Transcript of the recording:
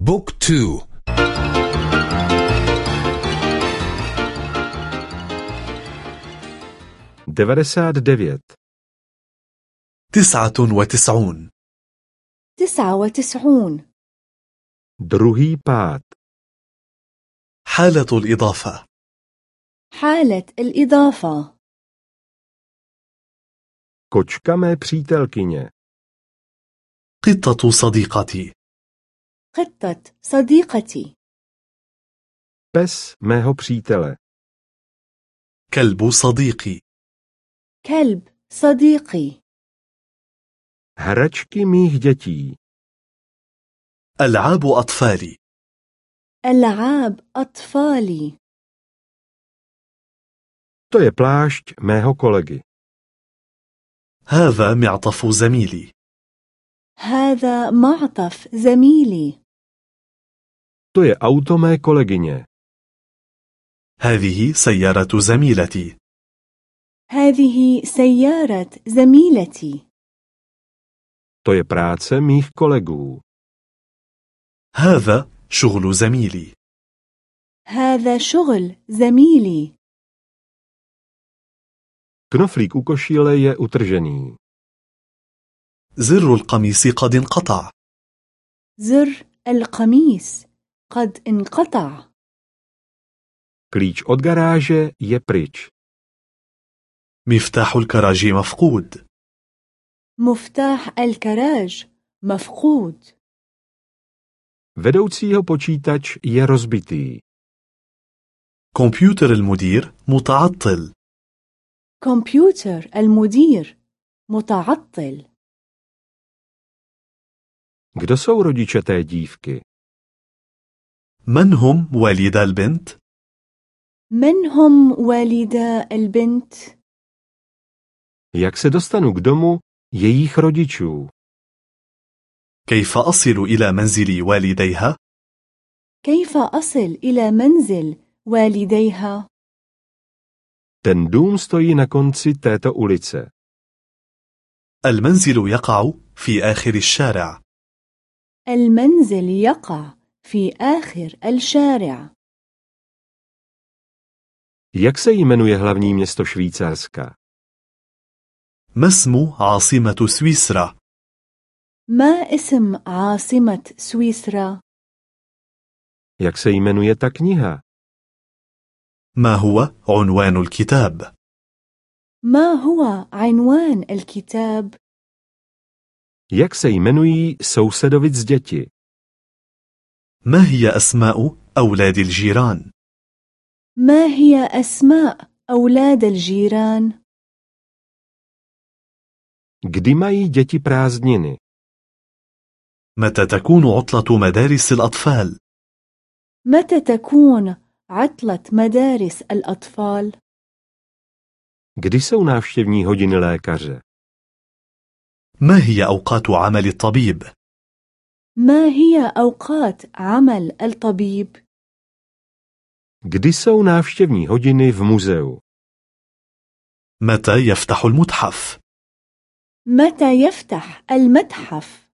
بوك تو. devadesát devět تسعة وتسعون. تسعة وتسعون. druhý pád حالة الإضافة. حالة الإضافة. kočka mé přítelkyně. قطة صديقتي. قطة صديقتي. Pes mého přítele. كلب صديقي. كلب صديقي. Hračky mých dětí. ألعاب أطفالي. ألعاب أطفالي. To je plášť mého kolegy. هذا معطف زميلي. هذا معطف زميلي. To je auto mé kolegyně. هذه سيارة زميلتي. هذه سيارة زميلتي. To je práce mých kolegů. هذا شغل زميلي. هذا شغل زميلي. Knoflík u košíle je utržený. زر القميص قد انقطع. زر القميص. قد انقطع. Klíč od garáže je pryč. مفتاح الكراج مفقود. مفتاح الكراج مفقود. Vedoucího počítač je rozbitý. كمبيوتر المدير متعطل. كمبيوتر المدير متعطل. Kdo jsou rodiče té dívky? من هم والدا البنت؟ من هم والدا البنت؟ jak se dostanu k domu jejich rodičů كيف أصل إلى منزل والديها؟ كيف أصل إلى منزل والديها؟ ten dům stojí na konci této ulice المنزل يقع في آخر الشارع المنزل يقع في آخر الشارع jak se jmenuje hlavní město Švýcarska ما اسم عاصمة سويسرا؟ ما اسم عاصمة سويسرا؟ jak se jmenuje ta kniha ما هو عنوان الكتاب؟ ما هو عنوان الكتاب؟ jak se jmenují sousedovic děti ما هي أسماء أولاد الجيران؟ ما هي أسماء أولاد الجيران؟ kdy mají děti prázdniny متى تكون عطلة مدارس الأطفال؟ متى تكون عطلة مدارس الأطفال؟ kdy jsou návštěvní hodiny lékaře ما هي أوقات عمل الطبيب؟ ما هي أوقات عمل الطبيب؟ Kdy jsou návštěvní hodiny v muzeu? متى يفتح المتحف؟ متى يفتح المتحف؟